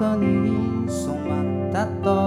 こに染まったと。